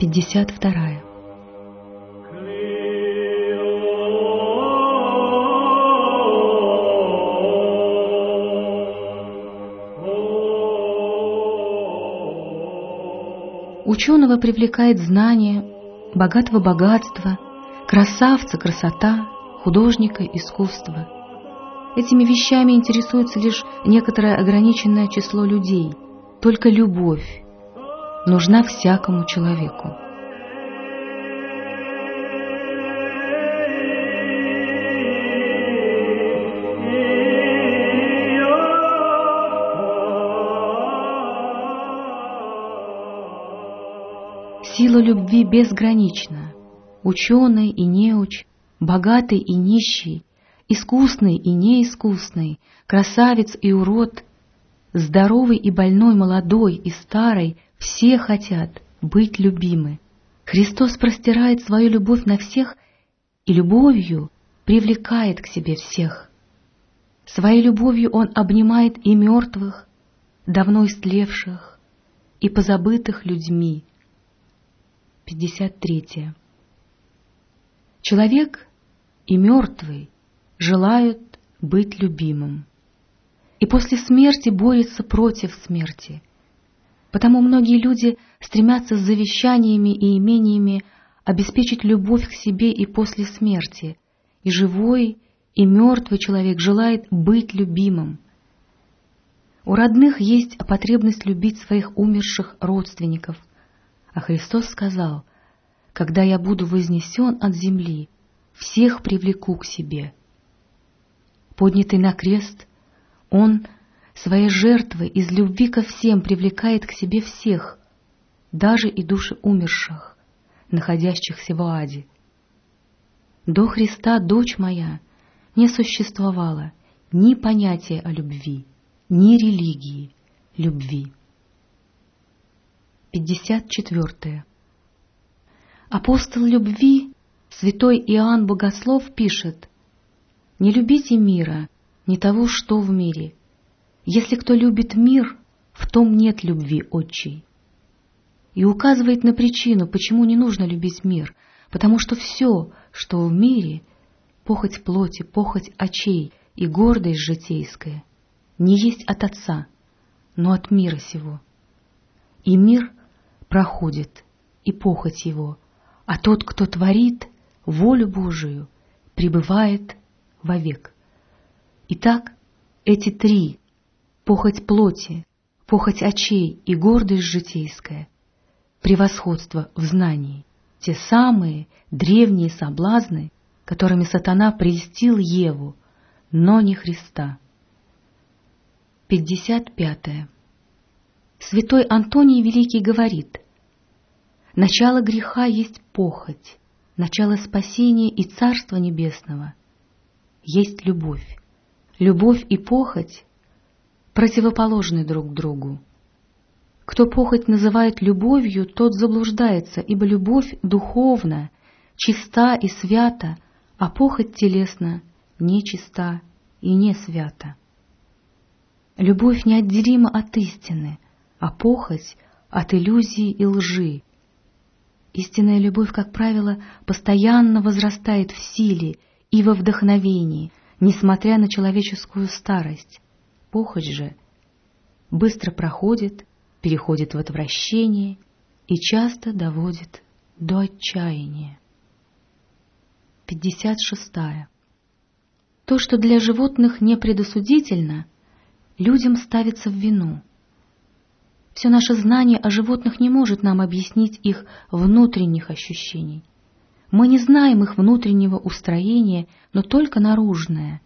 Пятьдесят вторая. Ученого привлекает знание, богатого богатства, красавца красота, художника искусство. Этими вещами интересуется лишь некоторое ограниченное число людей. Только любовь нужна всякому человеку. Сила любви безгранична. Ученый и неуч, богатый и нищий, искусный и неискусный, красавец и урод, здоровый и больной, молодой и старый, все хотят быть любимы. Христос простирает свою любовь на всех и любовью привлекает к себе всех. Своей любовью Он обнимает и мертвых, давно истлевших, и позабытых людьми, 53. Человек и мертвый желают быть любимым. И после смерти борется против смерти. Потому многие люди стремятся с завещаниями и имениями обеспечить любовь к себе и после смерти. И живой, и мертвый человек желает быть любимым. У родных есть потребность любить своих умерших родственников – а Христос сказал, «Когда я буду вознесен от земли, всех привлеку к себе». Поднятый на крест, Он своей жертвой из любви ко всем привлекает к себе всех, даже и души умерших, находящихся в аде. До Христа, дочь моя, не существовало ни понятия о любви, ни религии любви. 54. Апостол любви, святой Иоанн Богослов, пишет, «Не любите мира, не того, что в мире. Если кто любит мир, в том нет любви отчей». И указывает на причину, почему не нужно любить мир, потому что все, что в мире, похоть плоти, похоть очей и гордость житейская, не есть от Отца, но от мира сего. И мир проходит и похоть его, а тот, кто творит волю Божию, пребывает вовек. Итак, эти три — похоть плоти, похоть очей и гордость житейская, превосходство в знании, те самые древние соблазны, которыми сатана прельстил Еву, но не Христа. 55. Святой Антоний Великий говорит, «Начало греха есть похоть, начало спасения и Царства Небесного есть любовь. Любовь и похоть противоположны друг другу. Кто похоть называет любовью, тот заблуждается, ибо любовь духовна, чиста и свята, а похоть телесна, нечиста и не свята. Любовь неотделима от истины, а похоть от иллюзии и лжи. Истинная любовь, как правило, постоянно возрастает в силе и во вдохновении, несмотря на человеческую старость. Похоть же быстро проходит, переходит в отвращение и часто доводит до отчаяния. 56. То, что для животных не предосудительно, людям ставится в вину – все наше знание о животных не может нам объяснить их внутренних ощущений. Мы не знаем их внутреннего устроения, но только наружное.